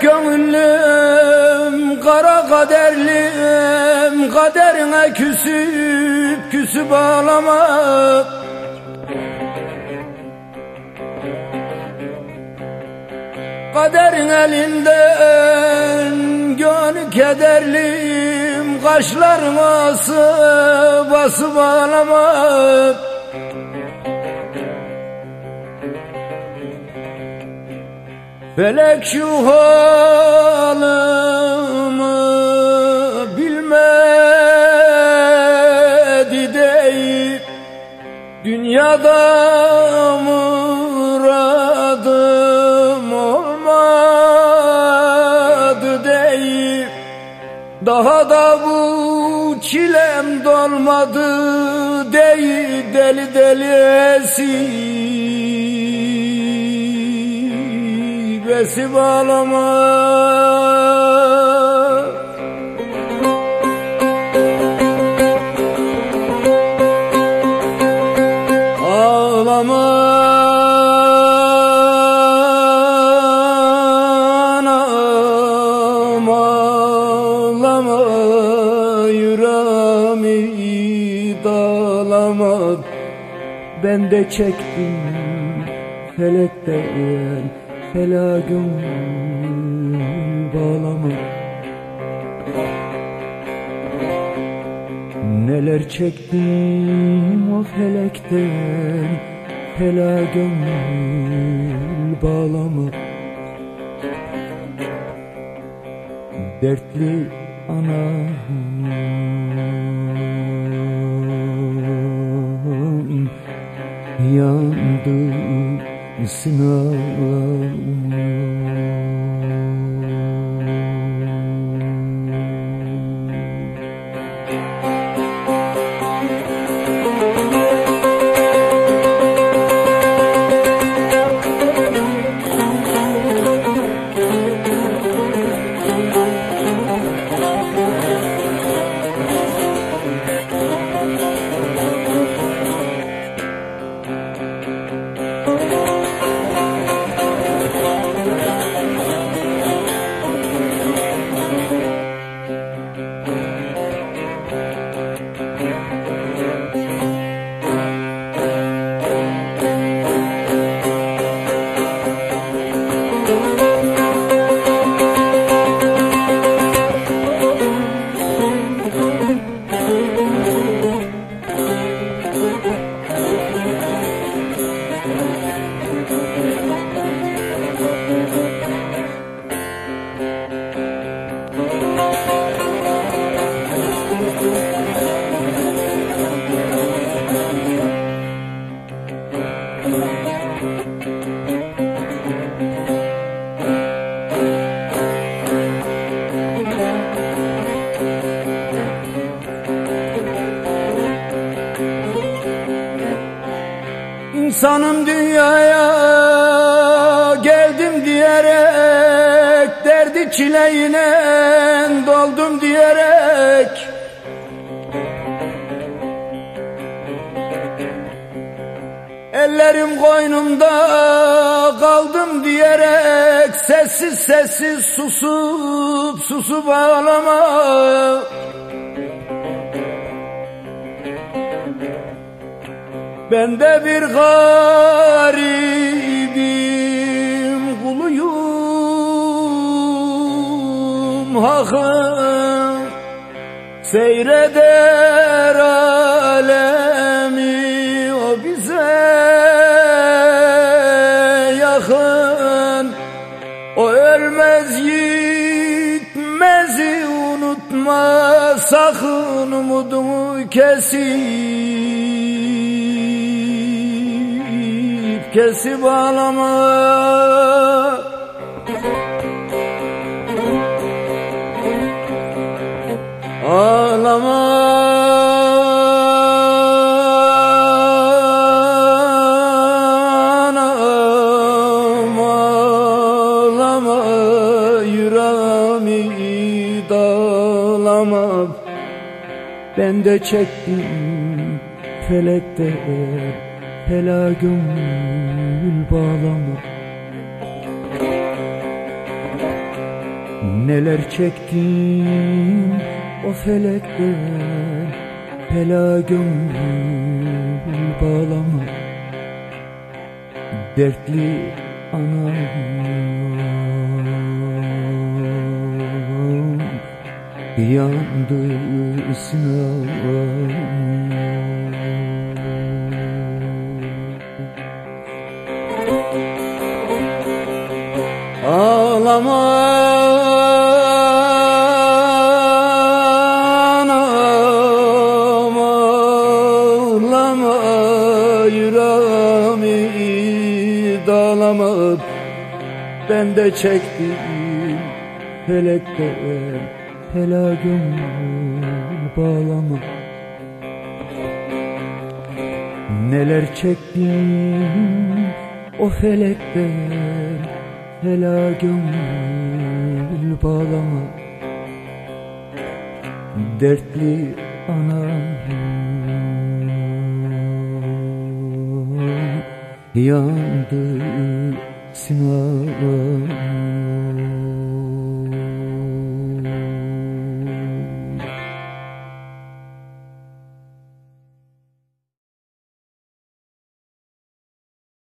gönüllüm Kara kaderlim Kaderine küsüp küsüp ağlama Kaderin elinden gönül kederlim Kaşlarım asıp basıp ağlama Felek şu halımı bilmedi deyip Dünyada muradım olmadı deyip Daha da bu çilem dolmadı deyip deli deli esip Vesip ağlama Ağlama anam ağlama yüreğimi dağlama Ben de çektim felekten fela gönül bağlama. Neler çektim o felekten fela gönül bağlama. Dertli anam yandı Ensinar İnsanım dünyaya geldim diyerek Derdi çileyle doldum diyerek. Ellerim koynumda kaldım diyerek Sessiz sessiz susup susup ağlama Ben de bir garibim kuluyum. Hakkın seyreder alemi O bize yakın. O ölmez gitmezi unutma Sakın umudumu kesin kesip ağlama Ağlama. Anam ağlama yüreğimi dağlama. Ben de çektim felekte Hela gönül bağlama Neler çektim o felekten Hela gönül bağlama Dertli anam. Yandı sınavım Ağlama. Anam ağlama yüreğimi dağlama. Ben de çektim felekten hela gönül bağlama. Neler çektim o felekten Hela gönül bağlama. Dertli anam. Yandı sinanım